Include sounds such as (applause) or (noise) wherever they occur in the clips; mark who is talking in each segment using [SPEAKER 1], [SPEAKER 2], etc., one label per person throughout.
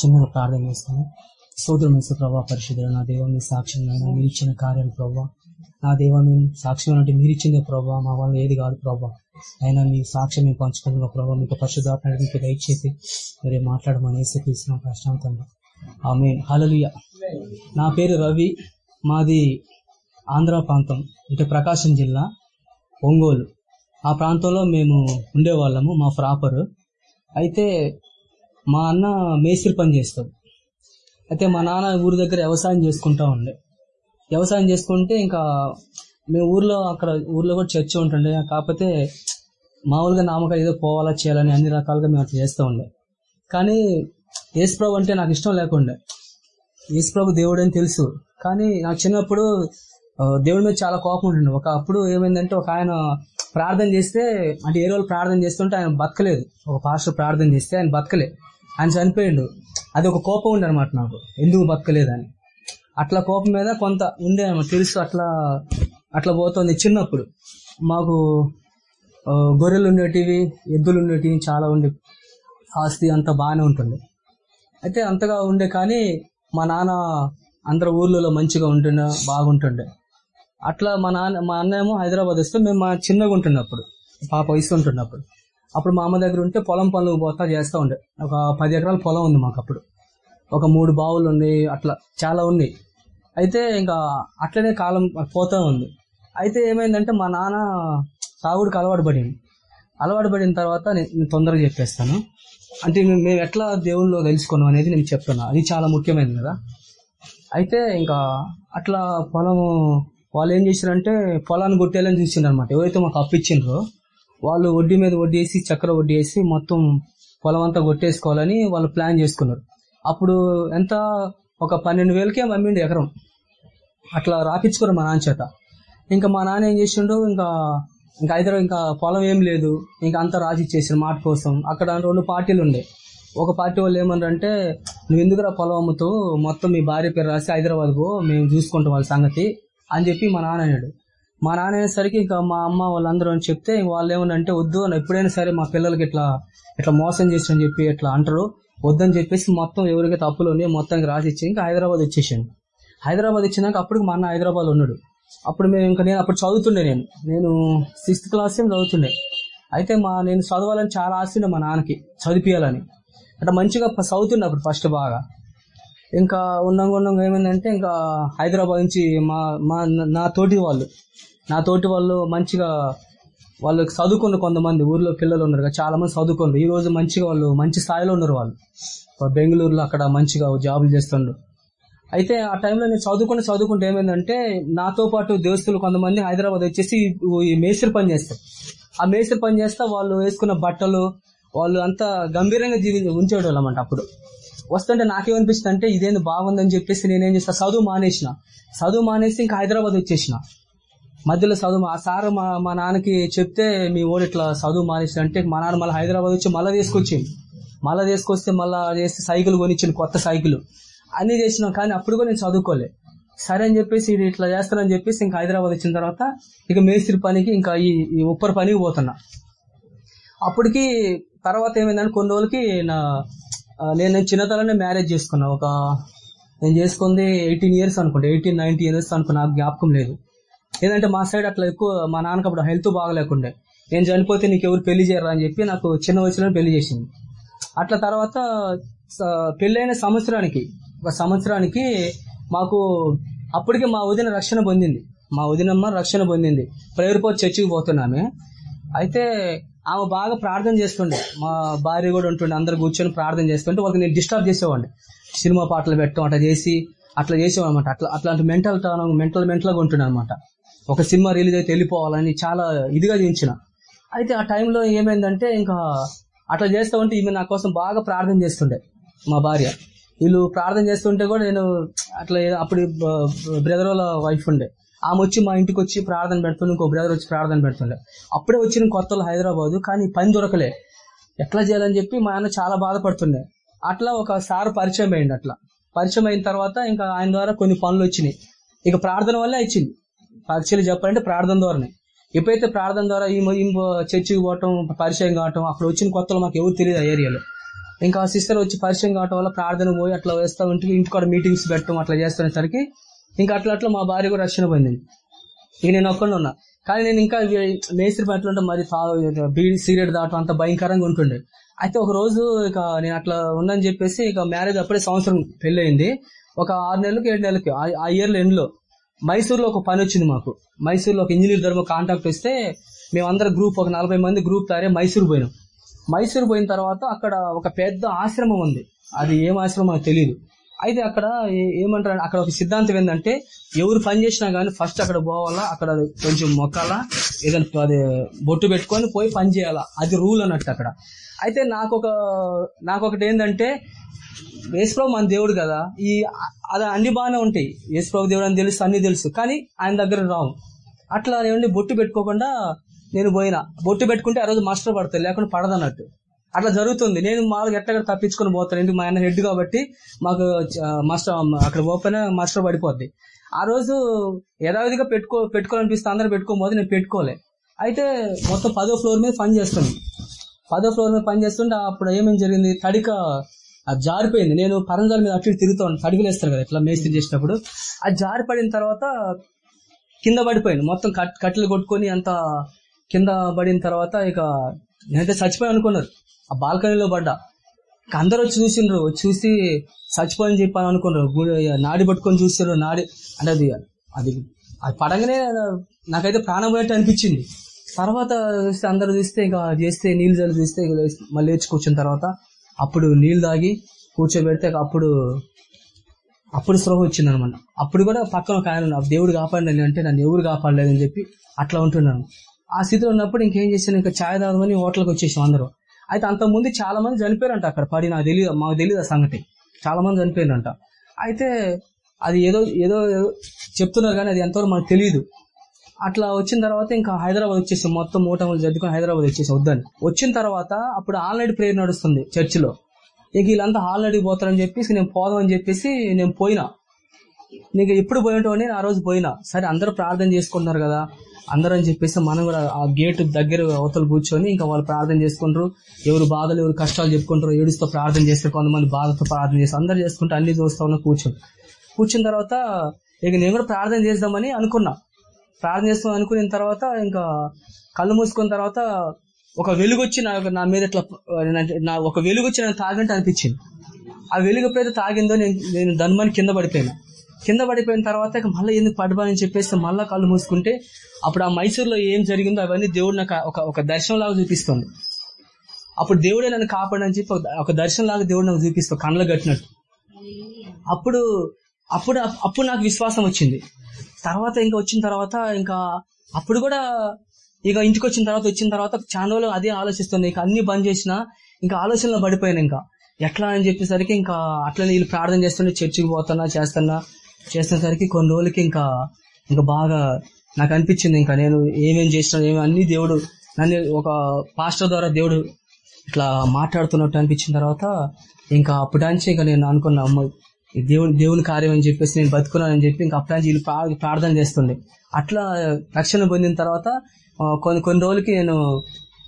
[SPEAKER 1] చిన్నగా ప్రార్థన చేస్తాను సోదరం మెసు ప్రభా పరిశుద్ధులు నా దేవ మీ సాక్ష్యంగా మీరు ఇచ్చిన కార్యాలు ప్రభావ నా దేవ మేము సాక్ష్యం అంటే మీరు ఇచ్చిందే ప్రభావ మా వల్ల ఏది కాదు ప్రభావ అయినా మీ సాక్ష్యం మేము పంచుకున్న ప్రభావ మీకు పరిశుద్ధాత్మ మీకు దయచేసి మీరే మాట్లాడమనేసి తీసుకున్న ప్రశాంతంగా ఆమె హలలియ నా పేరు రవి. మాది ఆంధ్ర ప్రాంతం అంటే ప్రకాశం జిల్లా ఒంగోలు. ఆ ప్రాంతంలో మేము ఉండేవాళ్ళము మా ప్రాపర్. అయితే మా అన్న మేస్త్రి పని చేస్తాడు. అయితే మా నాన్న ఊరి దగ్గర వ్యవసాయం చేసుకుంటా ఉండే. వ్యవసాయం చేసుకుంటే ఇంకా మేము ఊర్లో అక్కడ ఊర్లో కూడా చర్చ ఉంటుండే. కాకపోతే మామూలుగా నామకాయ ఏదో పోవాలా చేయాలని అన్ని రకాలుగా మేము అట్లా చేస్తూ ఉండే. కానీ యేసుప్రభు అంటే నాకు ఇష్టం లేకుండే. యేసుప్రభు దేవుడు అని తెలుసు. కానీ నాకు చిన్నప్పుడు దేవుడి మీద చాలా కోపం ఉంటుండే. ఒక అప్పుడు ఏమైందంటే ఒక ఆయన ప్రార్థన చేస్తే అంటే ఏ రోజు ప్రార్థన చేస్తుంటే ఆయన బతకలేదు. ఒక పాస్టర్ ప్రార్థన చేస్తే ఆయన బతకలేదు ఆయన చనిపోయిండు. అది ఒక కోపం ఉండే అనమాట నాకు. ఎందుకు బతకలేదని. అట్లా కోపం మీద కొంత ఉండే తెలుసు అట్లా అట్లా పోతుంది చిన్నప్పుడు. మాకు గొర్రెలు ఉండేటివి ఎద్దులు ఉండేటివి చాలా ఉండే ఆస్తి అంతా బాగానే ఉంటుంది. అయితే అంతగా ఉండే కానీ మా నాన్న అందరు ఊర్లలో మంచిగా ఉంటుండే బాగుంటుండే. అట్లా మా నాన్న మా అన్న ఏమో హైదరాబాద్ వస్తే మేము మా చిన్నగా ఉంటున్నప్పుడు పాప వయసు ఉంటున్నప్పుడు. అప్పుడు మా అమ్మ దగ్గర ఉంటే పొలం పనులు పోతా చేస్తూ ఉండే. ఒక పది ఎకరాల పొలం ఉంది మాకు అప్పుడు. ఒక మూడు బావులు ఉన్నాయి అట్లా చాలా ఉన్నాయి. అయితే ఇంకా అట్లనే కాలం పోతూ ఉంది. అయితే ఏమైందంటే మా నాన్న తాగుడికి అలవాటు పడింది అలవాటు పడిన తర్వాత నేను తొందరగా చెప్పేస్తాను. అంటే మేము మేము ఎట్లా దేవుళ్ళు తెలుసుకున్నాం అనేది నేను చెప్తున్నా. అది చాలా ముఖ్యమైనది కదా. అయితే ఇంకా అట్లా పొలము వాళ్ళు ఏం చేశారంటే పొలాన్ని కొట్టేయాలని చూసిండ్రు అనమాట ఎవరైతే మాకు అప్పించిండ్రో వాళ్ళు వడ్డీ మీద వడ్డీ వేసి చక్ర వడ్డీ వేసి మొత్తం పొలం అంతా కొట్టేసుకోవాలని వాళ్ళు ప్లాన్ చేసుకున్నారు. అప్పుడు ఎంత? ఒక పన్నెండు వేలకే అమ్మిండు ఎకరం. అట్లా రాపించుకోరు మా నాన్న చేత. ఇంకా మా నాన్న ఏం చేసిండు ఇంకా ఇంకా హైదరాబాద్ ఇంకా పొలం ఏం లేదు. ఇంకా అంతా రాసి ఇచ్చేసారు మాట కోసం. అక్కడ రెండు పార్టీలు ఉండే. ఒక పార్టీ వాళ్ళు ఏమన్నారంటే నువ్వు ఎందుకురా పొలం అమ్ముతూ మొత్తం మీ భార్య పేరు రాసి హైదరాబాద్ పో మేము చూసుకుంటాం వాళ్ళ సంగతి అని చెప్పి మా నాన్న అన్నాడు. మా నాన్న అనేసరికి ఇంకా మా అమ్మ వాళ్ళందరూ అని చెప్తే వాళ్ళు ఏమన్నంటే వద్దు అని ఎప్పుడైనా సరే మా పిల్లలకి ఇట్లా ఇట్లా మోసం చేసి చెప్పి ఇట్లా అంటారు. వద్దని చెప్పేసి మొత్తం ఎవరికైతే అప్పులు ఉన్నాయో మొత్తానికి రాసి ఇచ్చి ఇంకా హైదరాబాద్ వచ్చేసాను హైదరాబాద్ వచ్చినాక అప్పటికి మా అన్న హైదరాబాద్ ఉన్నాడు. అప్పుడు మేము ఇంకా నేను అప్పుడు చదువుతుండే నేను. నేను సిక్స్త్ క్లాస్ ఏం చదువుతుండే. అయితే మా నేను చదవాలని చాలా ఆశ మా నాన్నకి చదివియాలని అంటే మంచిగా చదువుతుండే అప్పుడు ఫస్ట్ బాగా. ఇంకా ఉండంగా ఉండంగా ఏమైందంటే ఇంకా హైదరాబాద్ నుంచి మా మా నా తోటి వాళ్ళు నా తోటి వాళ్ళు మంచిగా వాళ్ళు చదువుకున్న కొంతమంది ఊర్లో పిల్లలు ఉన్నారు కదా, చాలా మంది చదువుకున్నారు. ఈ రోజు మంచిగా వాళ్ళు మంచి స్థాయిలో ఉన్నారు వాళ్ళు. బెంగళూరులో అక్కడ మంచిగా జాబులు చేస్తుండ్రు. అయితే ఆ టైంలో నేను చదువుకుంటే చదువుకుంటే ఏమైందంటే నాతో పాటు దేవస్థులు కొంతమంది హైదరాబాద్ వచ్చేసి ఈ మేస్త్రి పని చేస్తారు. ఆ మేస్త్రి పని చేస్తా వాళ్ళు వేసుకున్న బట్టలు వాళ్ళు అంత గంభీరంగా జీవి ఉంచేవాళ్ళు అన్నమాట అప్పుడు. వస్తుంటే నాకేమనిపిస్తుంది అంటే ఇదేంది బాగుందని చెప్పేసి నేనేం చేస్తా చదువు మానేసిన. చదువు మానేసి ఇంకా హైదరాబాద్ వచ్చేసిన. మధ్యలో చదువు ఆ సార్ మా మా నాన్నకి చెప్తే మీ ఓడి ఇట్లా చదువు మానేసి అంటే మా నాన్న మళ్ళీ హైదరాబాద్ వచ్చి మళ్ళీ తీసుకొచ్చింది మళ్ళీ తీసుకొస్తే మళ్ళీ చేస్తే సైకిల్ కొనిచ్చింది కొత్త సైకిల్. అన్ని చేసినాం కానీ అప్పుడు కూడా నేను చదువుకోలే. సరే అని చెప్పేసి ఇది ఇట్లా చేస్తానని చెప్పేసి ఇంకా హైదరాబాద్ వచ్చిన తర్వాత ఇక మేస్త్రి పనికి ఇంకా ఈ ఈ ఉప్పర్ పనికి పోతున్నా. అప్పటికి తర్వాత ఏమైందంటే కొన్ని రోజులకి నా నేను చిన్నతనంలో మ్యారేజ్ చేసుకున్నా. ఒక నేను చేసుకుంది ఎయిటీన్ ఇయర్స్ అనుకుంటా. ఎయిటీన్ నైన్టీ ఇయర్స్ అనుకున్నా. నాకు జ్ఞాపకం లేదు. ఏదంటే మా సైడ్ అట్లా ఎక్కువ మా నాన్నకి అప్పుడు హెల్త్ బాగలేకుండే. నేను చనిపోతే నీకు ఎవరు పెళ్ళి చేయరు అని చెప్పి నాకు చిన్న వయసులో పెళ్ళి చేసింది. అట్లా తర్వాత పెళ్ళైన సంవత్సరానికి ఒక సంవత్సరానికి మాకు అప్పటికే మా వదిన రక్షణ పొందింది. మా వదినమ్మ రక్షణ పొందింది. ప్రేరుపో చర్చికి పోతున్నామే. అయితే ఆమె బాగా ప్రార్థన చేస్తుండే. మా భార్య కూడా ఉంటుండే అందరు కూర్చొని ప్రార్థన చేస్తుంటే వాళ్ళకి నేను డిస్టర్బ్ చేసేవాడిని. సినిమా పాటలు పెట్టడం అట్లా చేసి అట్లా చేసేవాడు అనమాట అట్లా అట్లాంటి మెంటల్ మెంటల్ మెంటల్గా ఉంటుండే అనమాట ఒక సినిమా రిలీజ్ అయితే వెళ్ళిపోవాలని చాలా ఇదిగా జీవించిన అయితే ఆ టైంలో ఏమైందంటే ఇంకా అట్లా చేస్తూ ఉంటే ఈమె నా కోసం బాగా ప్రార్థన చేస్తుండే మా భార్య. వీళ్ళు ప్రార్థన చేస్తుంటే కూడా నేను అట్లా అప్పుడు బ్రదర్ వాళ్ళ వైఫ్ ఉండే. ఆమె వచ్చి మా ఇంటికి వచ్చి ప్రార్థన పెడుతుండే ఇంకో బ్రదర్ వచ్చి ప్రార్థన పెడుతుండే. అప్పుడే వచ్చిన కొత్తలో హైదరాబాదు కానీ పని దొరకలే. ఎట్లా చేయాలని చెప్పి మా ఆయన చాలా బాధపడుతుండే. అట్లా ఒక సార్ పరిచయం అయింది అట్లా. పరిచయం అయిన తర్వాత ఇంకా ఆయన ద్వారా కొన్ని పనులు వచ్చినాయి. ఇక ప్రార్థన వల్లే ఇచ్చింది పరిచయాలు చెప్పాలంటే ప్రార్థన ద్వారానే. ఎప్పుడైతే ప్రార్థన ద్వారా ఈ చర్చికి పోవటం పరిచయం కావటం అక్కడ వచ్చిన కొత్తలో మాకు ఎవరు తెలియదు ఆ ఏరియాలో. ఇంకా ఆ సిస్టర్ వచ్చి పరిచయం కావటం వల్ల ప్రార్థన పోయి అట్లా వేస్తా ఉంటే ఇంటికాడ మీటింగ్స్ పెట్టడం అట్లా చేస్తునేసరికి ఇంకా అట్లా అట్లా మా భార్య కూడా రక్షణ పొందింది. ఇక నేను ఒక్కడే ఉన్నా. కానీ నేను ఇంకా మేస్త్రి పట్ల ఉంటే మరి బీడి సిగరెట్ దాటం అంత భయంకరంగా ఉంటుండే. అయితే ఒక రోజు ఇక నేను అట్లా ఉన్నాను చెప్పేసి ఇక మ్యారేజ్ అప్పుడే సంవత్సరం పెళ్ళయింది. ఒక ఆరు నెలలకి ఏడు నెలలకి ఆ- ఇయర్లో ఎండ్లో మైసూర్లో ఒక పని వచ్చింది మాకు. మైసూర్లో ఒక ఇంజనీర్ ధర్మ కాంటాక్ట్ వస్తే మేమందరం గ్రూప్ ఒక నలభై మంది గ్రూప్ తయారే మైసూర్ పోయినాం. మైసూర్ పోయిన తర్వాత అక్కడ ఒక పెద్ద ఆశ్రమం ఉంది. అది ఏం ఆశ్రమం నాకు తెలియదు అయితే అక్కడ ఏమంటారు అక్కడ ఒక సిద్ధాంతం ఏంటంటే ఎవరు పని చేసినా గానీ ఫస్ట్ అక్కడ పోవాలా అక్కడ కొంచెం మొక్కాలా ఏదైనా అది బొట్టు పెట్టుకొని పోయి పని చేయాలా. అది రూల్ అన్నట్టు అక్కడ. అయితే నాకు ఒక నాకు ఒకటి ఏంటంటే యేసుప్రభు మన దేవుడు కదా. ఈ అది అన్ని బాగానే ఉంటాయి. యేసుప్రభు దేవుడు అని తెలుసు అన్ని తెలుసు. కానీ ఆయన దగ్గర రావు. అట్లా ఏమండి బొట్టు పెట్టుకోకుండా నేను పోయినా. బొట్టు పెట్టుకుంటే ఆ రోజు మాస్టర్ పడతాయి లేకుండా పడదన్నట్టు. అట్లా జరుగుతుంది. నేను మామూలుగా ఎట్లా తప్పించుకొని పోతాను. ఎందుకు? మా ఆయన హెడ్ కాబట్టి మాకు మాస్టర్ అక్కడ ఓపెన్ మాస్టర్ పడిపోద్ది. ఆ రోజు యథావిధిగా పెట్టుకో పెట్టుకోవాలనిపిస్తే అందరూ పెట్టుకోబోతే నేను పెట్టుకోలే. అయితే మొత్తం పదో ఫ్లోర్ మీద పని చేస్తుంది పదో ఫ్లోర్ మీద పని చేస్తుంటే అప్పుడు ఏమేమి జరిగింది? తడిక అది జారిపోయింది. నేను పరంజాల మీద అటు తిరుగుతాను తిరుగుతూ ఉంటాను కదా ఇట్లా మేస్త్రి చేసినప్పుడు అది జారి పడిన తర్వాత కింద పడిపోయింది. మొత్తం కట్టెలు కొట్టుకొని అంత కింద పడిన తర్వాత ఇక నేనైతే చచ్చిపోయాను అనుకున్నారు. ఆ బాల్కనీలో పడ్డా. ఇక అందరూ వచ్చి చూసిండ్రు. చూసి చచ్చిపోయని చెప్పాను అనుకున్నారు. నాడి పట్టుకొని చూసారు నాడి అంటే అది అది అది పడంగానే నాకైతే ప్రాణం పోయేట్టు అనిపించింది. తర్వాత చూస్తే అందరూ చూస్తే ఇంకా చేస్తే నీళ్ళు జల్లు చూస్తే ఇక మళ్ళీ లేచి కూర్చున్న తర్వాత అప్పుడు నీళ్ళు తాగి కూర్చోబెడితే అప్పుడు అప్పుడు స్పృహ వచ్చింది అనమాట అప్పుడు కూడా పక్కన ఒక ఆయన దేవుడు కాపాడలేదు అంటే నన్ను ఎవరు కాపాడలేదని చెప్పి అట్లా ఉంటున్నాను ఆ స్థితిలో ఉన్నప్పుడు ఇంకేం చేశాను? ఇంకా ఛాయ్ తాగమని హోటల్కి వచ్చేసాం అందరూ. అయితే అంతకుముందు ముందు చాలా మంది చనిపోయారంట అక్కడ. పడి నాకు తెలియదు మాకు తెలియదు ఆ సంగతి. చాలా మంది చనిపోయారంట. అయితే అది ఏదో ఏదో ఏదో చెప్తున్నారు కానీ అది ఎంతవరకు మనకు తెలియదు అట్లా వచ్చిన తర్వాత ఇంకా హైదరాబాద్ వచ్చేసాం. మొత్తం మూటములు జద్దుకొని హైదరాబాద్ వచ్చేసాం వద్దని. వచ్చిన తర్వాత అప్పుడు ఆల్రెడీ ప్రేయర్ నడుస్తుంది చర్చిలో. ఇక వీళ్ళంతా ఆల్రెడీ పోతారని చెప్పేసి నేను పోదామని చెప్పేసి నేను పోయినా. నీకు ఎప్పుడు పోయినటోని ఆ రోజు పోయినా. సరే అందరూ ప్రార్థన చేసుకుంటున్నారు కదా. అందరూ అని చెప్పేసి మనం కూడా ఆ గేట్ దగ్గర అవతలు కూర్చొని ఇంకా వాళ్ళు ప్రార్థన చేసుకుంటారు. ఎవరు బాధలు ఎవరు కష్టాలు చెప్పుకుంటారు ఏడుస్తూ ప్రార్థన చేస్తారు. కొంతమంది బాధతో ప్రార్థన చేస్తారు. అందరు చేసుకుంటూ అన్ని చూస్తా ఉన్నా కూర్చొని. కూర్చున్న తర్వాత ఇక నేను కూడా ప్రార్థన చేద్దామని అనుకున్నా. ప్రార్థన చేస్తాం అనుకున్న తర్వాత ఇంకా కళ్ళు మూసుకున్న తర్వాత ఒక వెలుగు వచ్చి నా నా మీద ఇట్లా నా- నా ఒక వెలుగు వచ్చి నాకు తాగంటే అనిపించింది. ఆ వెలుగు ఎప్పుడైతే తాగిందో నేను నేను ధన్మని కింద పడిపోయినా. కింద పడిపోయిన తర్వాత ఇక మళ్ళీ ఎందుకు పడిపోయని చెప్పేసి మళ్ళీ కళ్ళు మూసుకుంటే అప్పుడు ఆ మైసూర్లో ఏం జరిగిందో అవన్నీ దేవుడు నాకు ఒక ఒక దర్శనం లాగా చూపిస్తుంది. అప్పుడు దేవుడే నన్ను కాపాడని చెప్పి ఒక- ఒక దర్శనం లాగా దేవుడు నాకు చూపిస్తాడు కళ్ళ కట్టినట్టు. అప్పుడు అప్పుడు అప్పుడు నాకు విశ్వాసం వచ్చింది. తర్వాత ఇంకా వచ్చిన తర్వాత ఇంకా అప్పుడు కూడా ఇక ఇంటికి వచ్చిన తర్వాత వచ్చిన తర్వాత చాలా రోజులు అదే ఆలోచిస్తుంది. ఇంకా అన్ని బంద్ చేసిన ఇంకా ఆలోచనలో పడిపోయాను ఇంకా. ఎట్లా అని చెప్పేసరికి ఇంకా అట్లనే వీళ్ళు ప్రార్థన చేస్తుంటే చర్చికి పోతున్నా చేస్తున్నా. చేస్తున్నసరికి కొన్ని రోజులకి ఇంకా ఇంకా బాగా నాకు అనిపించింది ఇంకా. నేను ఏమేం చేసినా ఏమి అన్ని దేవుడు నన్ను ఒక పాస్టర్ ద్వారా దేవుడు ఇట్లా మాట్లాడుతున్నట్టు అనిపించిన తర్వాత ఇంకా అప్పటాంచి ఇంకా నేను అనుకున్నా దేవుని దేవుని కార్యం అని చెప్పేసి నేను బతుకున్నానని చెప్పి ఇంకా అప్పటాంచి వీళ్ళు ప్రార్థన చేస్తుండే. అట్లా రక్షణ పొందిన తర్వాత కొన్ని కొన్ని రోజులకి నేను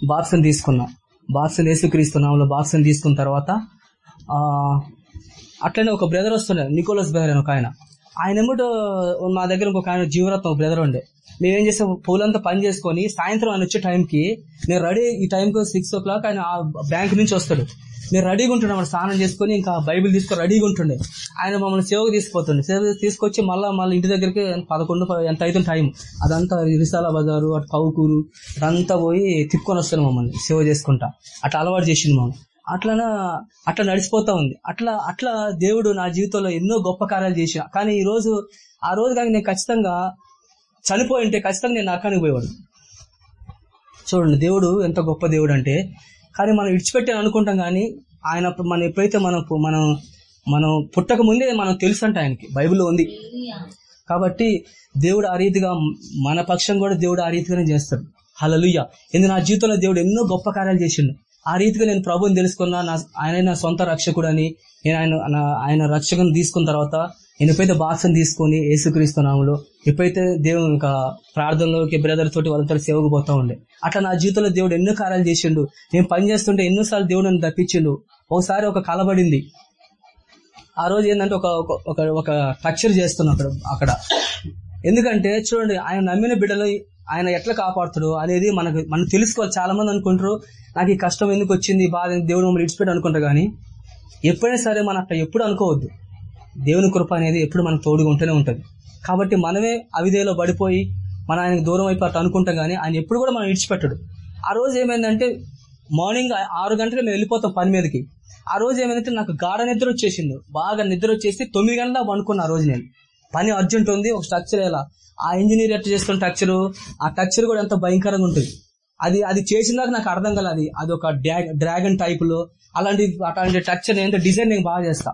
[SPEAKER 1] బాక్స్ని తీసుకున్నా. బాక్స్ని వేసుక్రీస్తున్నాంలో బాక్స్ని తీసుకున్న తర్వాత అట్లనే ఒక బ్రదర్ వస్తుండే నికోలస్ బ్రదర్ అని ఒక ఆయన. ఆయన ఏమిటో మా దగ్గర ఇంకొక ఆయన జీవరత్నం ఒక బ్రదర్ ఉండే. మేమేం చేసాం పూలంతా పని చేసుకొని సాయంత్రం ఆయన వచ్చే టైంకి నేను రెడీ ఈ టైంకి సిక్స్ ఓ క్లాక్ ఆయన బ్యాంక్ నుంచి వస్తాడు. నేను రెడీగా ఉంటుండే స్నానం చేసుకొని ఇంకా బైబిల్ తీసుకొని రెడీగా ఉంటుండే. ఆయన మమ్మల్ని సేవకు తీసుకుపోతుండే. సేవ తీసుకొచ్చి మళ్ళీ మళ్ళీ ఇంటి దగ్గరికి పదకొండు ఎంత అవుతుంది టైం అదంతా రిసాల బజారు అటు కవుకూరు అదంతా పోయి తిప్పుకొని వస్తాను మమ్మల్ని సేవ చేసుకుంటా. అట్లా అలవాటు చేసింది మమ్మల్ని అట్లా అట్లా నడిచిపోతా ఉంది. అట్లా అట్లా దేవుడు నా జీవితంలో ఎన్నో గొప్ప కార్యాలు చేసిన. కానీ ఈ రోజు ఆ రోజు కానీ నేను ఖచ్చితంగా చనిపోయి ఉంటే ఖచ్చితంగా నేను నరకానికి పోయేవాడు. చూడండి దేవుడు ఎంత గొప్ప దేవుడు అంటే కానీ మనం విడిచిపెట్టాను అనుకుంటాం కానీ ఆయన మనం ఎప్పుడైతే మనం మనం మనం పుట్టక ముందే మనం తెలుసు అంట ఆయనకి బైబిల్లో ఉంది. కాబట్టి దేవుడు ఆ రీతిగా మన పక్షం కూడా దేవుడు ఆ రీతిగానే చేస్తాడు. హలలుయ్య ఎందుకు నా జీవితంలో దేవుడు ఎన్నో గొప్ప కార్యాలు చేసిండు. ఆ రీతిగా నేను ప్రభుని తెలుసుకున్నా నా ఆయన నా సొంత రక్షకుడు అని నేను ఆయన ఆయన రక్షకుని తీసుకున్న తర్వాత నేను ఎప్పుడైతే బాక్స్ని తీసుకొని యేసుక్రీస్తున్నాములో ఎప్పుడైతే దేవుడు ఇంకా ప్రార్థనలోకి బ్రదర్ తోటి వాళ్ళతో సేవకు పోతా ఉండే అట్లా నా జీవితంలో దేవుడు ఎన్నో కార్యాలు చేసిండు. నేను పని చేస్తుంటే ఎన్నోసార్లు దేవుడు నన్ను తప్పించిండు. ఒకసారి ఒక కలబడింది ఆ రోజు ఏంటంటే ఒక ఒక- ఒక ఒక టక్చర్ చేస్తున్నా అక్కడ అక్కడ. ఎందుకంటే చూడండి ఆయన నమ్మిన బిడ్డలు ఆయన ఎట్లా కాపాడుతాడు అనేది మనకు మనం తెలుసుకోవాలి. చాలా మంది అనుకుంటారు నాకు ఈ కష్టం ఎందుకు వచ్చింది బాధ దేవుడు మమ్మల్ని ఇడిచిపెట్టి అనుకుంటారు కానీ ఎప్పుడైనా సరే మనం అట్లా ఎప్పుడు అనుకోవద్దు. దేవుని కృప అనేది ఎప్పుడు మనకు తోడుగా ఉంటూనే ఉంటుంది. కాబట్టి మనమే అవిధేలో పడిపోయి మన ఆయనకు దూరం అయిపోయి అనుకుంటాం కానీ ఆయన ఎప్పుడు కూడా మనం ఇడిచిపెట్టడు ఆ రోజు ఏమైందంటే మార్నింగ్ ఆరు గంటలకు మేము వెళ్ళిపోతాం పని మీదకి. ఆ రోజు ఏమైందంటే నాకు గాఢ నిద్ర వచ్చేసింది. బాగా నిద్ర వచ్చేసి తొమ్మిది గంటల పనుకున్నా ఆ రోజు నేను. పని అర్జెంట్ ఉంది ఒక స్ట్రక్చర్ ఎలా ఆ ఇంజనీర్ ఎట్లా చేస్తున్న టక్చర్ ఆ టక్చర్ కూడా ఎంత భయంకరంగా ఉంటుంది. అది అది చేసినాక నాకు అర్థం కలది. అది అది ఒక డ్రాగన్ టైప్లో అలాంటి అట్లాంటి టక్చర్ ఏంటో డిజైన్ నేను బాగా చేస్తా.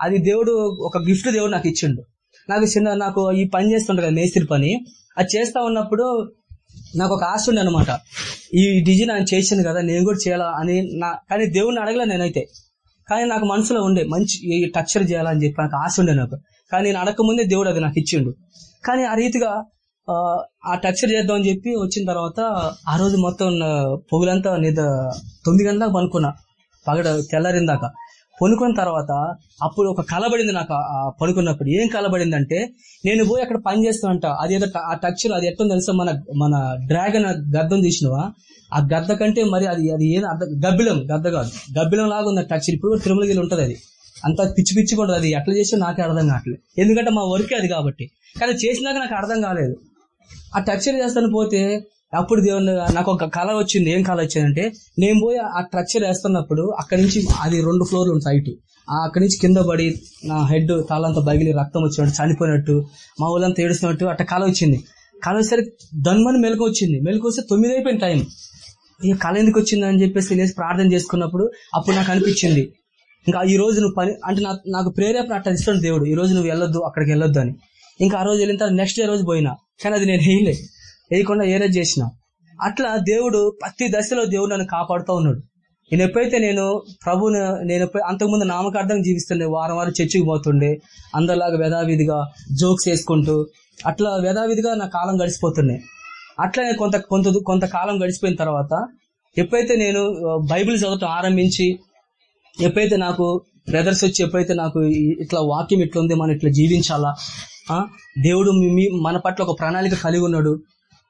[SPEAKER 1] అది దేవుడు ఒక గిఫ్ట్ దేవుడు నాకు ఇచ్చిండు. నాకు చిన్న నాకు ఈ పని చేస్తుండే కదా మేస్త్రి పని. అది చేస్తా ఉన్నప్పుడు నాకు ఒక ఆశ ఉండే అనమాట ఈ డిజైన్ ఆయన చేసింది కదా నేను కూడా చేయాలా అని నా కానీ దేవుడిని అడగలే నేనైతే. కానీ నాకు మనసులో ఉండే మంచి ఈ టచ్చర్ చేయాలని చెప్పి నాకు ఆశ ఉండే నాకు. కానీ నేను అడగకముందే దేవుడు అది నాకు ఇచ్చిండు. కానీ ఆ రీతిగా ఆ, టక్చర్ టచ్చర్ చేద్దాం అని చెప్పి వచ్చిన తర్వాత ఆ రోజు మొత్తం పొగులంతా నేను తొమ్మిది గంటలకు పనుకున్నా పగడ తెల్లారిందాక. పనుకున్న తర్వాత అప్పుడు ఒక కలబడింది నాకు పనుకున్నప్పుడు ఏం కలబడిందంటే నేను పోయి అక్కడ పని చేస్తానంట. అది ఏదో ఆ టక్చర్ అది ఎట్టో తెలుసా? మన మన డ్రాగన్ గద్దం తీసినవా? ఆ గద్ద కంటే మరి అది అది ఏదో గబ్బిలం గద్ద కాదు. గబ్బిలం లాగా ఉంది టక్చర్ ఇప్పుడు తిరుమలగిరి ఉంటది అది. అంత పిచ్చి పిచ్చిగా ఉంటుంది అది ఎట్లా చేసినా నాకే అర్థం కావట్లేదు ఎందుకంటే మా వర్కే అది కాబట్టి. కానీ చేసినాక నాకు అర్థం కాలేదు. ఆ టక్చర్ చేస్తాను పోతే అప్పుడు దేవుని నాకు ఒక కళ వచ్చింది. ఏం కళ వచ్చిందంటే నేను పోయి ఆ ట్రక్చర్ వేస్తున్నప్పుడు అక్కడి నుంచి అది రెండు ఫ్లోర్లు ఉంటాయి. సైట్ ఆ అక్కడి నుంచి కింద పడి నా హెడ్ తాళ్ళంతా బగిలి రక్తం వచ్చినట్టు చనిపోయినట్టు మా ఊళ్ళంతా ఏడుస్తున్నట్టు అట్ట కళ వచ్చింది. కళ వచ్చేసరికి దన్మని మెలకు వచ్చింది. మెలకు వస్తే తొమ్మిది అయిపోయింది టైం. ఈ కళ ఎందుకు వచ్చింది అని చెప్పేసి నేను ప్రార్థన చేసుకున్నప్పుడు అప్పుడు నాకు అనిపించింది. ఇంకా ఈ రోజు నువ్వు పని అంటే నాకు నాకు ప్రేరేపణ అట్ట ఇస్తాడు దేవుడు. ఈ రోజు నువ్వు వెళ్ళొద్దు అక్కడికి వెళ్ళొద్దు అని. ఇంకా ఆ రోజు వెళ్ళిన తర్వాత నెక్స్ట్ డే రోజు పోయినా. కానీ అది నేను వేయలే. వేయకుండా ఏ చేసిన. అట్లా దేవుడు ప్రతి దశలో దేవుడు నన్ను కాపాడుతూ ఉన్నాడు. నేను ఎప్పుడైతే నేను ప్రభుని నేను అంతకుముందు నామకార్థం జీవిస్తుండే వారం వారం చర్చికి పోతుండే అందరిలాగా వేదావిధిగా జోక్స్ వేసుకుంటూ అట్లా వేదావిధిగా నా కాలం గడిచిపోతుండే. అట్లనే కొంత కొంత కొంతకాలం గడిచిపోయిన తర్వాత ఎప్పుడైతే నేను బైబిల్ చదవటం ఆరంభించి ఎప్పుడైతే నాకు బ్రదర్స్ వచ్చి ఎప్పుడైతే నాకు ఇట్లా వాక్యం ఇట్లా ఉంది మనం ఇట్లా జీవించాలా దేవుడు మీ- మన పట్ల ఒక ప్రణాళిక కలిగి ఉన్నాడు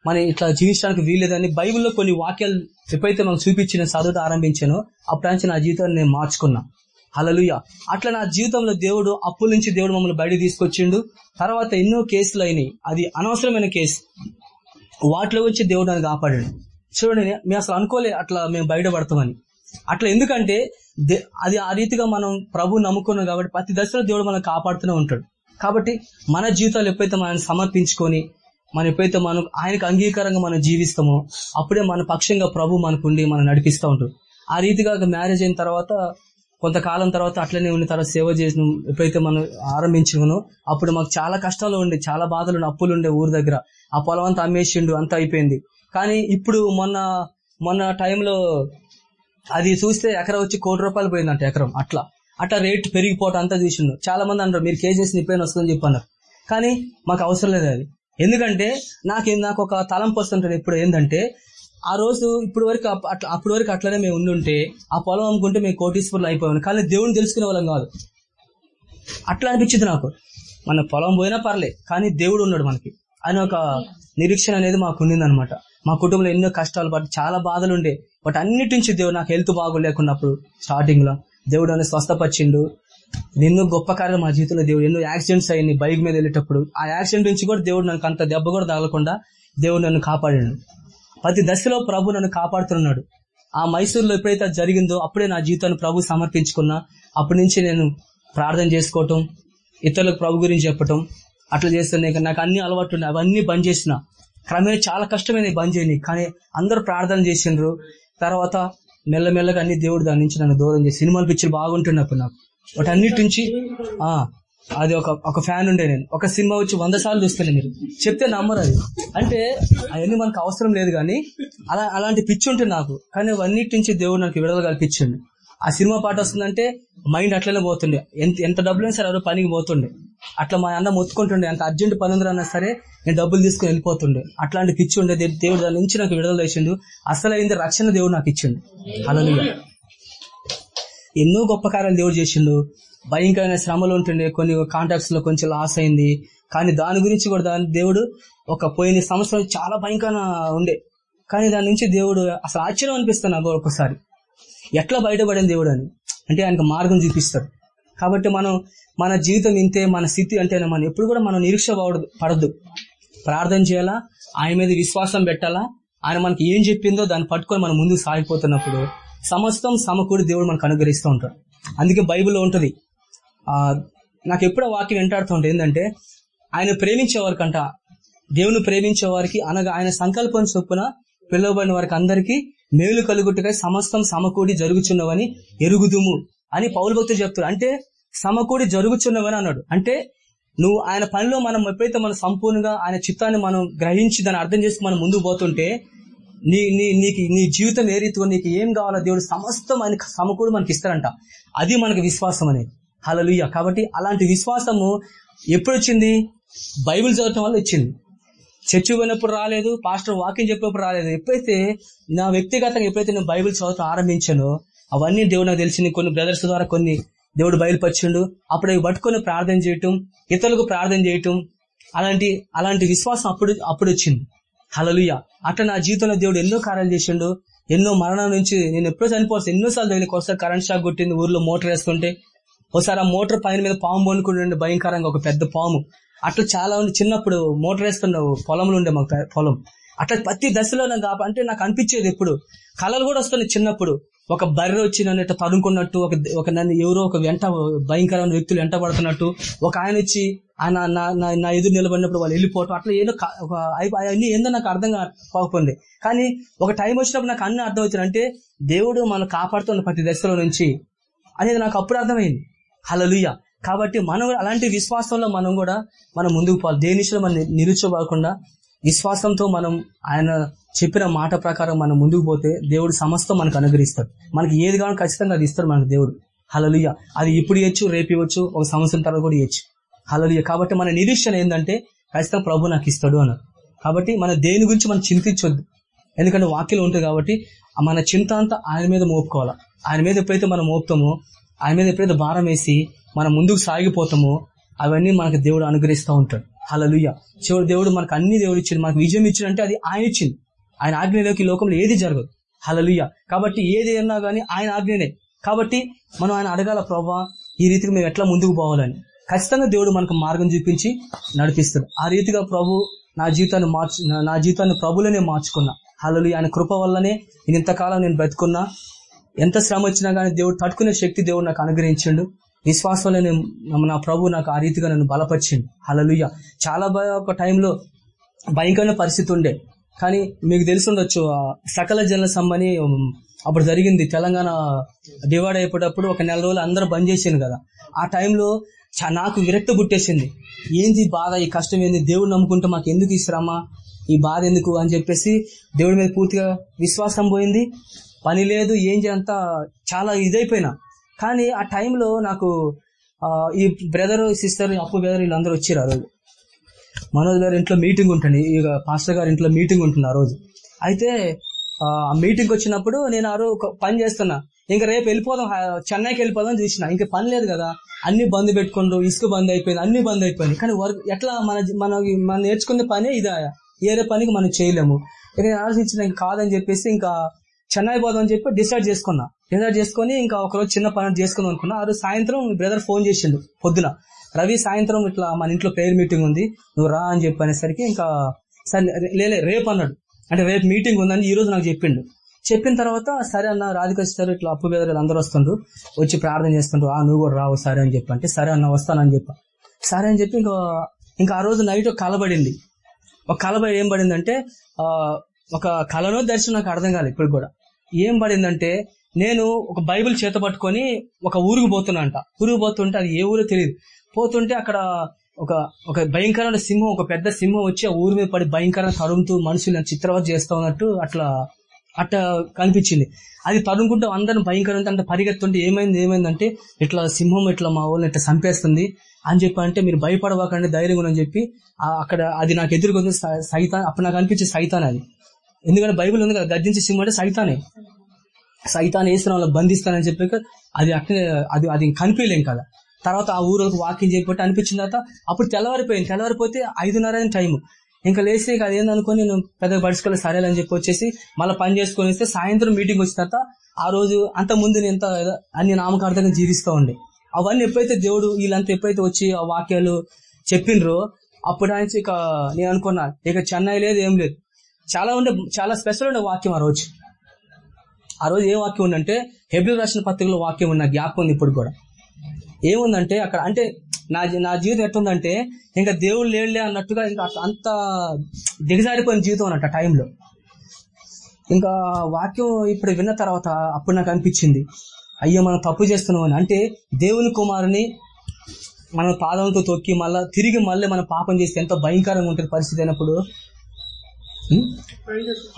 [SPEAKER 1] మనం ఇట్లా జీవించడానికి వీల్లేదని బైబిల్లో కొన్ని వాక్యాలు ఎప్పుడైతే మనం చూపించిన చదువుతో ఆరంభించానో. అప్పటి నుంచి నా జీవితాన్ని నేను మార్చుకున్నా. హలలుయ అట్లా నా జీవితంలో దేవుడు అప్పుల నుంచి దేవుడు మమ్మల్ని బయట తీసుకొచ్చిండు. తర్వాత ఎన్నో కేసులు అయినాయి. అది అనవసరమైన కేసు. వాటిలో వచ్చి దేవుడు నన్ను కాపాడాడు. చూడండి మేము అసలు అనుకోలే అట్లా మేము బయటపడతామని. అట్లా ఎందుకంటే దే- అది ఆ రీతిగా మనం ప్రభు నమ్ముకున్నాం కాబట్టి ప్రతి దశలో దేవుడు మనం కాపాడుతూనే ఉంటాడు. కాబట్టి మన జీవితాలు ఎప్పుడైతే మనం సమర్పించుకొని మన ఎప్పుడైతే మనం ఆయనకు అంగీకారంగా మనం జీవిస్తామో అప్పుడే మన పక్షంగా ప్రభు మనకుండి మనం నడిపిస్తూ ఉంటాడు. ఆ రీతిగా మ్యారేజ్ అయిన తర్వాత కొంతకాలం తర్వాత అట్లనే ఉండి తర్వాత సేవ చేసిన ఎప్పుడైతే మనం ఆరంభించినో అప్పుడు మాకు చాలా కష్టాలు ఉండే చాలా బాధలు అప్పులు ఉండే ఊరి దగ్గర. ఆ పొలం అంతా అమ్మేసిండు అంతా అయిపోయింది. కానీ ఇప్పుడు మొన్న మొన్న టైంలో అది చూస్తే ఎకరం వచ్చి కోటి రూపాయలు పోయిందంట ఎకరం అట్లా. అట్లా రేట్ పెరిగిపోవటం అంతా చూసిండు. చాలా మంది అంటారు మీరు కేజీస్ నిప్పైన వస్తుందని చెప్పన్నారు. కానీ మాకు అవసరం లేదు అది. ఎందుకంటే నాకు నాకు ఒక తలంపు వస్తుంటుంది ఇప్పుడు ఏంటంటే ఆ రోజు ఇప్పుడు వరకు అట్లా అప్పటి వరకు అట్లనే మేము ఉండుంటే ఆ పొలం అమ్ముకుంటే మేము కోటీశ్వరులు అయిపోయాం. కానీ దేవుని తెలుసుకునే వాళ్ళం కాదు. అట్లా అనిపించింది నాకు. మన పొలం పోయినా పర్లే కానీ దేవుడు ఉన్నాడు మనకి. అని ఒక నిరీక్షణ అనేది మాకు ఉండిందనమాట మా కుటుంబంలో ఎన్నో కష్టాలు పడి చాలా బాధలు ఉండే. బట్ అన్నిటి నుంచి దేవుడు నాకు హెల్త్ బాగోలేకున్నప్పుడు స్టార్టింగ్లో దేవుడు అనేది స్వస్థపరిచిండు. ఎన్నో గొప్ప కార్యాలు మా జీవితంలో దేవుడు ఎన్నో యాక్సిడెంట్స్ అయ్యింది బైక్ మీద వెళ్ళేటప్పుడు. ఆ యాక్సిడెంట్ నుంచి కూడా దేవుడు నాకు అంత దెబ్బ కూడా తగలకుండా దేవుడు నన్ను కాపాడాడు. ప్రతి దశలో ప్రభు నన్ను కాపాడుతున్నాడు. ఆ మైసూరులో ఎప్పుడైతే జరిగిందో అప్పుడే నా జీవితాన్ని ప్రభు సమర్పించుకున్నా. అప్పటి నుంచి నేను ప్రార్థన చేసుకోవటం ఇతరులకు ప్రభు గురించి చెప్పటం అట్లా చేస్తున్నాయి నాకు అన్ని అలవాటు ఉన్నాయి. అవన్నీ బంద్ చేసిన. క్రమేణా చాలా కష్టమైన బంద్ చేయని. కానీ అందరూ ప్రార్థన చేసిండ్రు. తర్వాత మెల్లమెల్లగా అన్ని దేవుడు దాని నుంచి నన్ను దూరం చేసి. సినిమాలు పిక్చర్ బాగుంటున్నప్పుడు నాకు. వాటి నుంచి ఆ అది ఒక ఒక ఫ్యాన్ ఉండే నేను. ఒక సినిమా వచ్చి వంద సార్లు చూస్తాను మీరు. చెప్తే నమ్మరు అది. అంటే అవన్నీ మనకు అవసరం లేదు కానీ అలా అలాంటి పిచ్చి ఉంటుంది నాకు. కానీ అవన్నిటి నుంచి దేవుడు నాకు విడుదల కల్పించండి ఆ సినిమా పాట వస్తుందంటే మైండ్ అట్లనే పోతుండే. ఎంత ఎంత డబ్బులైనా సరే ఎవరో పనికి పోతుండే. అట్లా మా అన్న మొత్తుకుంటుండే. అంత అర్జెంట్ పని ఉందన్నా సరే నేను డబ్బులు తీసుకుని వెళ్ళిపోతుండే. అట్లాంటి పిచ్చి ఉండే దేవుడు దాని నుంచి నాకు విడుదల చేసిండు. అసలు అయింది రక్షణ దేవుడు నాకు ఇచ్చిండు. అలా ఎన్నో గొప్ప కార్యాలు దేవుడు చేసిండు. భయంకరమైన శ్రమలు ఉంటుండే కొన్ని కాంటాక్ట్స్లో కొంచెం లాస్ అయింది. కానీ దాని గురించి కూడా దాని దేవుడు ఒక పోయిన సంవత్సరం చాలా భయంకరంగా ఉండే. కానీ దాని నుంచి దేవుడు అసలు ఆశ్చర్యం అనిపిస్తుంది నాకు ఒక్కొక్కసారి. ఎట్లా బయటపడిన దేవుడు అని? అంటే ఆయనకు మార్గం చూపిస్తాడు. కాబట్టి మనం మన జీవితం ఇంతే మన స్థితి అంటే మనం ఎప్పుడు కూడా మనం నిరీక్ష పడద్దు. ప్రార్థన చేయాలా? ఆయన మీద విశ్వాసం పెట్టాలా? ఆయన మనకి ఏం చెప్పిందో దాన్ని పట్టుకొని మనం ముందుకు సాగిపోతున్నప్పుడు సమస్తం సమకూడి దేవుడు మనకు అనుగ్రహిస్తూ ఉంటాడు. అందుకే బైబిల్లో ఉంటుంది. ఆ నాకు ఎప్పుడో వాక్యం వెంటాడుతూ ఏంటంటే ఆయన ప్రేమించేవారికంట దేవుని ప్రేమించే వారికి అనగా ఆయన సంకల్పం చొప్పున పిలువబడిన వారికి అందరికీ మేలు కలుగుట్టుగా సమస్తం సమకూడి జరుగుచున్నవని ఎరుగుదుము అని పౌరు భక్తులు చెప్తారు అంటే సమకూడి జరుగుచున్నవని అన్నాడు. అంటే నువ్వు ఆయన పనిలో మనం ఎప్పుడైతే మనం సంపూర్ణంగా ఆయన చిత్తాన్ని మనం గ్రహించి దాన్ని అర్థం చేసుకుని మనం ముందుకు పోతుంటే నీ నీ నీకు నీ జీవితం ఏ రీతిగా నీకు ఏం కావాలో దేవుడు సమస్తం ఆయన సమకూడు మనకి ఇస్తారంట అది మనకు విశ్వాసం అనేది. హలలుయ్య కాబట్టి అలాంటి విశ్వాసము ఎప్పుడు వచ్చింది? బైబిల్ చదవటం వల్ల వచ్చింది. చర్చి పోయినప్పుడు రాలేదు పాస్టర్ వాకింగ్ చెప్పినప్పుడు రాలేదు. ఎప్పుడైతే నా వ్యక్తిగతంగా ఎప్పుడైతే నేను బైబిల్ చదవటం ఆరంభించానో అవన్నీ దేవుడు నాకు తెలిసింది కొన్ని బ్రదర్స్ ద్వారా కొన్ని దేవుడు బయలుపరిచిండు. అప్పుడు అవి పట్టుకొని ప్రార్థన చేయటం ఇతరులకు ప్రార్థన చేయటం అలాంటి అలాంటి విశ్వాసం అప్పుడు అప్పుడు వచ్చింది. హలలుయ అట్లా నా జీవితంలో దేవుడు ఎన్నో కార్యాలు చేసిండు ఎన్నో మరణం నుంచి నేను ఎప్పుడో చనిపోవచ్చు ఎన్నోసార్లు దగ్గరికి ఒకసారి కరెంట్ షాక్ కొట్టింది ఊర్లో మోటార్ వేసుకుంటే. ఒకసారి ఆ మోటార్ పైన మీద పాము పొనుకుంటుండే భయంకరంగా ఒక పెద్ద పాము. అట్లా చాలా ఉంది. చిన్నప్పుడు మోటార్ వేస్తున్న పొలంలో ఉండే మాకు పొలం. అట్లా ప్రతి దశలో నాకు అంటే నాకు అనిపించేది ఎప్పుడు. కళలు కూడా వస్తున్నాయి చిన్నప్పుడు. ఒక బర్రె వచ్చి నన్ను ఇట్లా తరుముకున్నట్టు ఒక ఒక నన్ను ఎవరో ఒక వెంట భయంకరమైన వ్యక్తులు వెంట పడుతున్నట్టు ఒక ఆయన వచ్చి ఆయన నా నా- నా ఎదురు నిలబడినప్పుడు వాళ్ళు వెళ్ళిపోవటం అట్లా ఏదో అవన్నీ ఏందో నాకు అర్థం కాకపోయింది. కానీ ఒక టైం వచ్చినప్పుడు నాకు అన్ని అర్థం అవుతుంది. అంటే దేవుడు మనం కాపాడుతున్న ప్రతి దశలో నుంచి అనేది నాకు అప్పుడు అర్థమైంది. హలలుయ కాబట్టి మనం అలాంటి విశ్వాసంలో మనం కూడా మనం ముందుకు పోవాలి. దేని మనం నిరుచోబాకుండా విశ్వాసంతో మనం ఆయన చెప్పిన మాట ప్రకారం మనం ముందుకు పోతే దేవుడు సమస్తం మనకు అనుగ్రహిస్తాడు. మనకి ఏది కావాలో ఖచ్చితంగా అది ఇస్తాడు మనకు దేవుడు. హలలుయ అది ఇప్పుడు ఇవ్వచ్చు రేపు ఇవ్వచ్చు ఒక సంవత్సరం తర్వాత కూడా ఇవ్వచ్చు. హలలుయ కాబట్టి మన నిరీక్షణ ఏంటంటే ఖచ్చితంగా ప్రభు నాకు ఇస్తాడు అన్నాడు. కాబట్టి మన దేని గురించి మనం చింతించొద్దు. ఎందుకంటే వాక్యలు ఉంటుంది కాబట్టి మన చింత అంతా ఆయన మీద మోపుకోవాలి? ఆయన మీద ఎప్పుడైతే మనం మోపుతామో ఆయన మీద ఎప్పుడైతే భారం వేసి మనం ముందుకు సాగిపోతామో అవన్నీ మనకు దేవుడు అనుగ్రహిస్తూ ఉంటాడు. హలలుయ చివరి దేవుడు మనకు అన్ని దేవుడు ఇచ్చింది మనకు విజయం ఇచ్చిందంటే అది ఆయన ఇచ్చింది ఆయన ఆజ్ఞలోకి లోకంలో ఏది జరగదు. హలలుయ కాబట్టి ఏది అన్నా గానీ ఆయన ఆజ్ఞనే. కాబట్టి మనం ఆయన అడగాల ప్రభా ఈ రీతికి మేము ఎట్లా ముందుకు పోవాలని? ఖచ్చితంగా దేవుడు మనకు మార్గం చూపించి నడిపిస్తాడు. ఆ రీతిగా ప్రభు నా జీవితాన్ని మార్చు నా- నా జీవితాన్ని ప్రభులనే మార్చుకున్నా. హలలు ఆయన కృప వల్లనే నేను ఇంతకాలం నేను బ్రతుకున్నా. ఎంత శ్రమ వచ్చినా కానీ దేవుడు తట్టుకునే శక్తి దేవుడు నాకు అనుగ్రహించిండు. విశ్వాసంలో నా ప్రభు నాకు ఆ రీతిగా నన్ను బలపరిచింది హలలుయ్య చాలా భయ ఒక టైంలో భయంకరమైన పరిస్థితి ఉండే. కానీ మీకు తెలిసి ఉండొచ్చు సకల జన సమ్మని అప్పుడు జరిగింది. తెలంగాణ డివైడ్ అయిపోయేటప్పుడు ఒక నెల రోజులు అందరూ బంద్ చేసింది కదా. ఆ టైంలో నాకు విరక్తి పుట్టేసింది. ఏంది బాధ ఈ కష్టం ఏంది? దేవుడు నమ్ముకుంటే మాకు ఎందుకు ఈ శ్రమ? ఈ బాధ ఎందుకు? అని చెప్పేసి దేవుడి మీద పూర్తిగా విశ్వాసం పోయింది. పని లేదు ఏం చేయంత చాలా ఇదైపోయినా. కానీ ఆ టైంలో నాకు ఈ బ్రదర్ సిస్టర్ అప్పు బ్రదర్ వీళ్ళందరూ వచ్చారు ఆ రోజు. మనోజ్ గారి ఇంట్లో మీటింగ్ ఉంటుంది ఇక పాస్టర్ గారి ఇంట్లో మీటింగ్ ఉంటుంది ఆ రోజు. అయితే ఆ మీటింగ్ వచ్చినప్పుడు నేను ఆ రోజు ఒక పని చేస్తున్నా. ఇంకా రేపు వెళ్ళిపోదాం చెన్నైకి వెళ్ళిపోదాం చూసిన. ఇంకా పని లేదు కదా. అన్ని బంద్ పెట్టుకుండ్రు ఇసుక బంద్ అయిపోయింది అన్ని బంద్ అయిపోయింది. కానీ వర్క్ ఎట్లా మన మన మనం నేర్చుకునే పనే ఇదా. ఏరే పనికి మనం చేయలేము. ఇక నేను ఆలోచించిన ఇంకా కాదని చెప్పేసి ఇంకా చెన్నై పోదాం అని చెప్పి డిసైడ్ చేసుకున్నా. డిసైడ్ చేసుకుని ఇంకా ఒక రోజు చిన్న పని చేసుకుందాం అనుకున్నా. ఆ రోజు సాయంత్రం బ్రదర్ ఫోన్ చేసిండు పొద్దున. రవి సాయంత్రం ఇట్లా మన ఇంట్లో ప్రేయర్ మీటింగ్ ఉంది. నువ్వు రా అని చెప్పి అనేసరికి ఇంకా సరే లేలే రేపు అన్నాడు. అంటే రేపు మీటింగ్ ఉందని ఈ రోజు నాకు చెప్పిండు. చెప్పిన తర్వాత సరే అన్న రాధిక ఇట్లా అప్పు బెదరు అందరూ వస్తుండ్రు. వచ్చి ప్రార్థన చేస్తుండ్రు. ఆ నువ్వు కూడా రావు సరే అని చెప్పి అంటే సరే అన్న వస్తానని చెప్పా. సరే అని చెప్పి ఇంకా ఇంకా ఆ రోజు నైట్ కలబడింది ఒక కలబడి ఏం పడిందంటే ఒక కలలో దర్శనం నాకు అర్థం కాలేదు ఇప్పుడు కూడా. ఏం పడిందంటే నేను ఒక బైబిల్ చేత పట్టుకొని ఒక ఊరికి పోతున్నా అంట ఊరికి పోతుంటే అది ఏ ఊరో తెలియదు పోతుంటే అక్కడ ఒక ఒక భయంకరమైన సింహం ఒక పెద్ద సింహం వచ్చి ఆ ఊరి మీద పడి భయంకరంగా తరుముతూ మనుషులను చిత్రవత చేస్తా ఉన్నట్టు అట్లా అట్ట కనిపించింది. అది తరుముకుంటూ అందరం భయంకరంగా అంత పరిగెత్తుంటే ఏమైంది ఏమైందంటే ఇట్లా సింహం ఇట్లా మా వాళ్ళని ఇట్లా చంపేస్తుంది అని చెప్పి అంటే మీరు భయపడవాకండి ధైర్యం అని చెప్పి అక్కడ అది నాకు ఎదురుకొంది సైతాన్ అప్పుడు నాకు అనిపించే సైతాన్ అది. ఎందుకంటే బైబిల్ ఉంది కదా గర్జించే సింహం అంటే సైతానే. సైతాన్ వేసిన వాళ్ళు బంధిస్తానని చెప్పాక అది అట్లే అది అది కనిపించలేం కదా. తర్వాత ఆ ఊరికి వాకింగ్ చేయబట్టి అనిపించిన తర్వాత అప్పుడు తెల్లవారిపోయింది. తెల్లవారిపోతే ఐదున్నర టైం ఇంకా లేచి అది అదేందనుకొని నేను పెద్దగా పడుచుకోలే సరేలే అని చెప్పి వచ్చేసి మళ్ళీ పని చేసుకొని వస్తే సాయంత్రం మీటింగ్ వచ్చిన తర్వాత ఆ రోజు అంత ముందు నేను అన్ని నామకార్థంగా జీవిస్తూ ఉండే. అవన్నీ ఎప్పుడైతే దేవుడు వీళ్ళంతా ఎప్పుడైతే వచ్చి ఆ వాక్యాలు చెప్పిండ్రో అప్పుడు ఆయన ఇక నేను అనుకున్నా ఇక చెన్నై లేదు ఏం లేదు. చాలా ఉండే చాలా స్పెషల్ ఉండే వాక్యం ఆ రోజు. ఆ రోజు ఏ వాక్యం ఉందంటే హెబ్రిల్ రాసిన పత్రికలో వాక్యం ఉన్న జ్ఞాపకం ఉంది ఇప్పుడు కూడా. ఏముందంటే అక్కడ అంటే నా నా జీవితం ఎట్టుందంటే ఇంకా దేవుడు లేడులే అన్నట్టుగా ఇంకా అంత దిగజారిపోయిన జీవితం అన్నట్టు ఆ టైంలో ఇంకా వాక్యం ఇప్పుడు విన్న తర్వాత అప్పుడు నాకు అనిపించింది అయ్యో మనం తప్పు చేస్తున్నాం అని. అంటే దేవుని కుమారుని మనం పాదంతో తొక్కి మళ్ళీ తిరిగి మళ్ళీ మనం పాపం చేస్తే ఎంతో భయంకరంగా ఉంటుంది పరిస్థితి అయినప్పుడు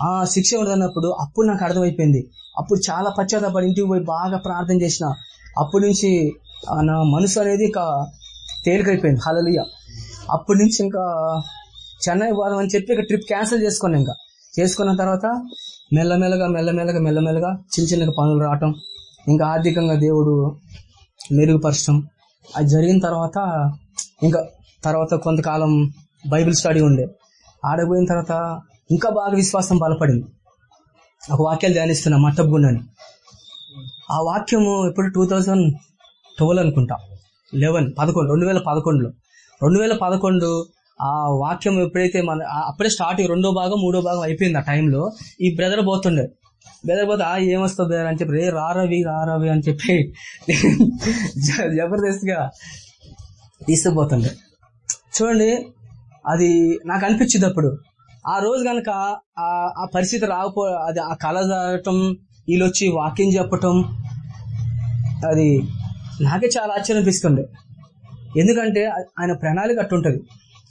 [SPEAKER 1] ఆ శిక్ష ఉండదన్నప్పుడు అప్పుడు నాకు అర్థమైపోయింది. అప్పుడు చాలా పశ్చాత్తపడి ఇంటికి పోయి బాగా ప్రార్థన చేసిన. అప్పటి నుంచి నా మనసు అనేది ఇక తేలికైపోయింది. హలలియ అప్పటి నుంచి ఇంకా చెన్నై పోదాం అని చెప్పి ఇక ట్రిప్ క్యాన్సిల్ చేసుకున్నాను ఇంకా. చేసుకున్న తర్వాత మెల్లమెల్లగా మెల్లమెల్లగా మెల్లమెల్లగా చిన్న చిన్నగా పనులు రావటం ఇంకా ఆర్థికంగా దేవుడు మెరుగుపరచడం అది జరిగిన తర్వాత ఇంకా తర్వాత కొంతకాలం బైబిల్ స్టడీ ఉండే. ఆడపోయిన తర్వాత ఇంకా బాగా విశ్వాసం బలపడింది. ఒక వాక్యాలు ధ్యానిస్తున్నా మట్టబుగుండని ఆ వాక్యము ఎప్పుడు టూ థౌజండ్ ట్వెల్వ్ అనుకుంటా. లెవెన్ పదకొండు రెండు వేల పదకొండులో. రెండు వేల పదకొండు ఆ వాక్యం ఎప్పుడైతే మన అప్పుడే స్టార్టింగ్ రెండో భాగం మూడో భాగం అయిపోయింది ఆ టైంలో ఈ బ్రదర్ పోతుండే. బ్రదర్ పోతే ఆ ఏమొస్తుంది? బ్రదర్ అని చెప్పి రే రారవి రారవి అని చెప్పి (laughs) జబర్దస్త్గా తీసుకుపోతుండే. చూడండి అది నాకు అనిపించింది అప్పుడు. ఆ రోజు కనుక ఆ పరిస్థితి రాకపో అది ఆ కళ జరగటం వీళ్ళు వచ్చి చెప్పటం అది నాకే చాలా ఆశ్చర్యం ఎందుకంటే ఆయన ప్రణాళిక అట్టుంటది.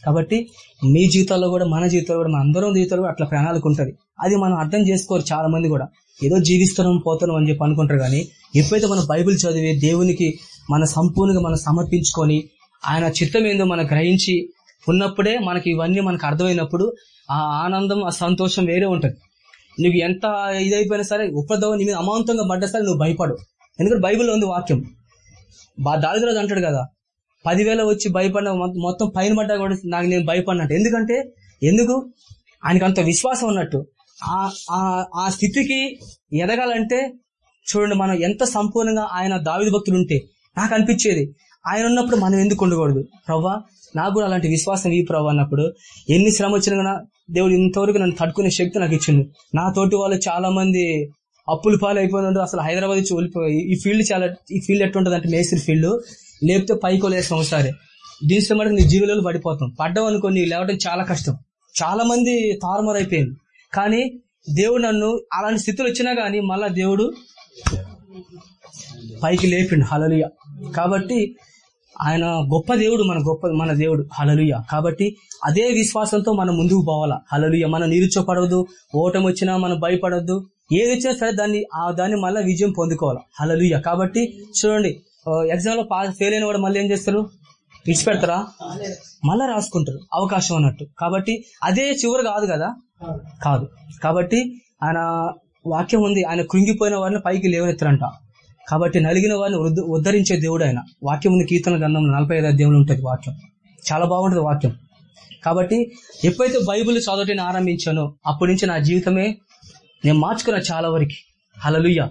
[SPEAKER 1] కాబట్టి మీ జీవితాల్లో కూడా మన జీవితాల్లో కూడా మన అందరం జీవితాల్లో కూడా అట్లా ప్రణాళిక ఉంటుంది. అది మనం అర్థం చేసుకోరు చాలా మంది కూడా. ఏదో జీవిస్తున్నాం పోతున్నాం అని చెప్పి అనుకుంటారు కానీ ఎప్పుడైతే మనం బైబిల్ చదివి దేవునికి మన సంపూర్ణంగా మనం సమర్పించుకొని ఆయన చిత్తం ఏందో మనం గ్రహించి ఉన్నప్పుడే మనకి ఇవన్నీ మనకు అర్థమైనప్పుడు ఆ ఆనందం ఆ సంతోషం వేరే ఉంటుంది. నీకు ఎంత ఇదైపోయినా సరే ఉపద్రవం నీ మీద అమాంతంగా పడ్డా సరే నువ్వు భయపడు ఎందుకంటే బైబిల్లో ఉంది వాక్యం. బా దావిద్రాజు అంటాడు కదా పదివేల వచ్చి భయపడిన మొత్తం పైన పడ్డా కూడా నాకు నేను భయపడినట్టు. ఎందుకంటే ఎందుకు? ఆయనకు అంత విశ్వాసం ఉన్నట్టు. ఆ ఆ- స్థితికి ఎదగాలంటే చూడండి మనం ఎంత సంపూర్ణంగా ఆయన దావిద భక్తులు ఉంటే నాకు అనిపించేది ఆయన ఉన్నప్పుడు మనం ఎందుకు ఉండకూడదు? ప్రవ్వా నాకు కూడా అలాంటి విశ్వాసం ఈ ప్రభు అన్నప్పుడు ఎన్ని శ్రమ వచ్చినా దేవుడు ఇంతవరకు నన్ను తట్టుకునే శక్తి నాకు ఇచ్చిండు. నా తోటి వాళ్ళు చాలా మంది అప్పులు పాలు అసలు హైదరాబాద్ నుంచి వెళ్ళిపోయి ఈ ఫీల్డ్ చాలా ఈ ఫీల్డ్ ఎట్టుంటది అంటే మేస్త్రి ఫీల్డ్ లేకపోతే పైకి వదిలేస్తాం ఒకసారి. దీని మటుకు నీ జీవులలో పడిపోతాం. పడ్డావు అనుకో నీకు లేవడం చాలా కష్టం. చాలా మంది తారుమారు అయిపోయింది కానీ దేవుడు నన్ను అలాంటి స్థితులు వచ్చినా గానీ మళ్ళా దేవుడు పైకి లేపిండు. హలలియ కాబట్టి ఆయన గొప్ప దేవుడు మన గొప్ప మన దేవుడు. హలలుయ కాబట్టి అదే విశ్వాసంతో మనం ముందుకు పోవాలా. హలలుయ మనం నిరుచోపడవద్దు ఓటమి వచ్చినా మనం భయపడొద్దు ఏది వచ్చినా సరే దాన్ని ఆ దాన్ని మళ్ళీ విజయం పొందుకోవాలి. హలలుయ కాబట్టి చూడండి ఎగ్జామ్లో పాస్ ఫెయిల్ అయిన వాడు మళ్ళీ ఏం చేస్తారు? విడిచిపెడతారా? మళ్ళా రాసుకుంటారు. అవకాశం అన్నట్టు కాబట్టి అదే చివరి కాదు కదా? కాదు. కాబట్టి ఆయన వాక్యం ఉంది ఆయన కృంగిపోయిన వారిని పైకి లేవనెత్తరంట. కాబట్టి నలిగిన వారిని ఉద్ధ- ఉద్ధరించే దేవుడు ఆయన వాక్యం ఉంది కీర్తన గ్రంథంలో నలభై ఐదు అధ్యాయంలో ఉంటుంది వాక్యం. చాలా బాగుంటుంది వాక్యం. కాబట్టి ఎప్పుడైతే బైబిల్ చదవటం ఆరంభించానో అప్పటి నుంచి నా జీవితమే నేను మార్చుకున్నా చాలా వరకు. హలలుయ్య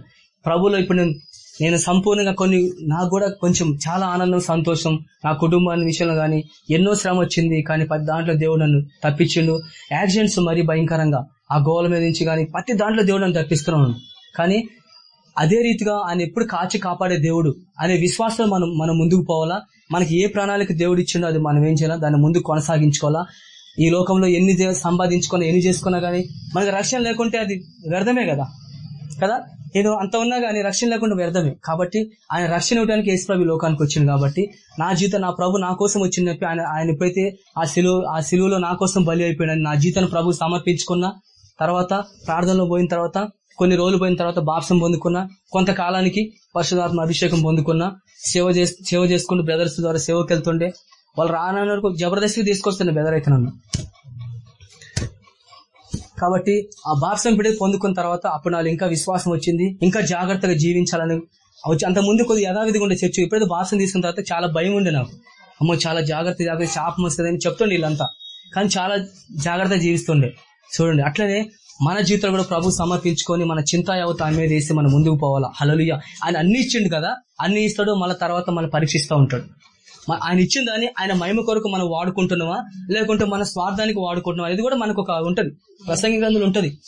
[SPEAKER 1] ప్రభులో ఇప్పుడు నేను నేను సంపూర్ణంగా కొన్ని నాకు కూడా కొంచెం చాలా ఆనందం సంతోషం. నా కుటుంబాన్ని విషయంలో కానీ ఎన్నో శ్రమ వచ్చింది. కానీ ప్రతి దాంట్లో దేవుడు నన్ను తప్పించిండు. యాక్సిడెంట్స్ మరీ భయంకరంగా. ఆ గోల మీద నుంచి కానీ ప్రతి దాంట్లో దేవుడు నన్ను తప్పిస్తున్నాను కానీ అదే రీతిగా ఆయన ఎప్పుడు కాచి కాపాడే దేవుడు అనే విశ్వాసం మనం మనం ముందుకు పోవాలా? మనకి ఏ ప్రణాళిక దేవుడు ఇచ్చిండో అది మనం ఏం చేయాలా? దాన్ని ముందు కొనసాగించుకోవాలా? ఈ లోకంలో ఎన్ని సంపాదించుకున్నా ఎన్ని చేసుకున్నా గానీ మనకి రక్షణ లేకుంటే అది వ్యర్థమే కదా? కదా? నేను అంత ఉన్నా గానీ రక్షణ లేకుండా వ్యర్థమే. కాబట్టి ఆయన రక్షణ ఇవ్వడానికి యేసుప్రభు లోకానికి వచ్చింది కాబట్టి నా జీతం నా ప్రభు నా కోసం వచ్చింది చెప్పి ఆయన ఆయన ఎప్పుడైతే ఆ సిలువ ఆ సిలువలో నా కోసం బలి అయిపోయాడని నా జీతాన్ని ప్రభు సమర్పించుకున్న తర్వాత ప్రార్థనలో పోయిన తర్వాత కొన్ని రోజులు పోయిన తర్వాత బాప్సం పొందుకున్నా కొంతకాలానికి పరిశుధాత్మ అభిషేకం పొందుకున్నా సేవ చేసి సేవ చేసుకుంటూ బ్రదర్స్ ద్వారా సేవకి వెళ్తుండే వాళ్ళు రానన్న వరకు జబర్దస్తిగా తీసుకొస్తున్న బ్రదర్ అయితే నన్ను. కాబట్టి ఆ బాప్సం పిడి పొందుకున్న తర్వాత అప్పుడు నాకు ఇంకా విశ్వాసం వచ్చింది ఇంకా జాగ్రత్తగా జీవించాలని వచ్చి అంత ముందు కొద్ది యథావిధిగా ఉండే చర్చ ఇప్పుడైతే బాప్సం తీసుకున్న తర్వాత చాలా భయం ఉండే నాకు. అమ్మో చాలా జాగ్రత్త జాగ్రత్త శాపం వస్తుంది అని చెప్తుండే వీళ్ళంతా. కానీ చాలా జాగ్రత్తగా జీవిస్తుండే. చూడండి అట్లనే మన జీవితంలో కూడా ప్రభు సమర్పించుకొని మన చింత యావత ఆయన మీద వేసి మనం ముందుకు పోవాలా? హలలుయ ఆయన అన్ని ఇచ్చిండు కదా? అన్ని ఇస్తాడు మళ్ళీ తర్వాత మనం పరీక్షిస్తూ ఉంటాడు. ఆయన ఇచ్చిన దాన్ని ఆయన మహిమ కొరకు మనం వాడుకుంటున్నావా లేకుంటే మన స్వార్థానికి వాడుకుంటున్నావా ఇది కూడా మనకు ఒక ఉంటది. ప్రసంగి గ్రంథులు ఉంటది.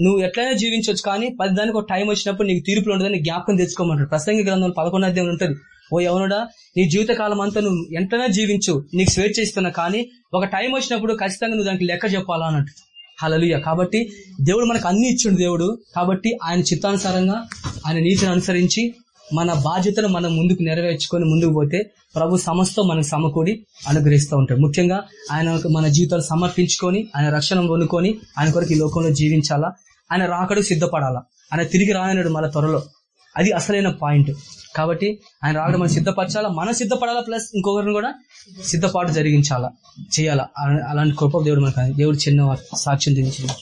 [SPEAKER 1] నువ్వు ఎట్లయినా జీవించవచ్చు కానీ పది దానికి ఒక టైం వచ్చినప్పుడు నీకు తీర్పులు ఉండదని జ్ఞాపకం తెచ్చుకోమంటాడు ప్రసంగి గ్రంథం పదకొండు అధ్యాయం ఉంటది. ఓ ఎవనుడా నీ జీవిత కాలం అంతా నువ్వు ఎంతైనా జీవించు నీకు స్వేచ్ఛ ఇస్తున్నా కానీ ఒక టైం వచ్చినప్పుడు ఖచ్చితంగా నువ్వు దానికి లెక్క చెప్పాలా అన్నట్టు. హలలుయ కాబట్టి దేవుడు మనకు అన్ని ఇచ్చిండు దేవుడు. కాబట్టి ఆయన చిత్తానుసారంగా ఆయన నీతిని అనుసరించి మన బాధ్యతను మనం ముందుకు నెరవేర్చుకొని ముందుకు పోతే ప్రభు సమస్తం మనకు సమకూడి అనుగ్రహిస్తూ ఉంటాడు. ముఖ్యంగా ఆయన మన జీవితాలు సమర్పించుకొని ఆయన రక్షణ కొనుక్కొని ఆయన కొరకు ఈ లోకంలో జీవించాలా? ఆయన రాకడు సిద్ధపడాలా? ఆయన తిరిగి రానడు మన త్వరలో. అది అసలైన పాయింట్. కాబట్టి ఆయన రావడం మనం సిద్ధపరచాలా? మనం సిద్ధపడాలా? ప్లస్ ఇంకొకరిని కూడా సిద్ధపాటు జరిగించాలా? చేయాలా? అలాంటి కృప దేవుడు మనకు దేవుడు చిన్న సాక్ష్యం తెలియచింది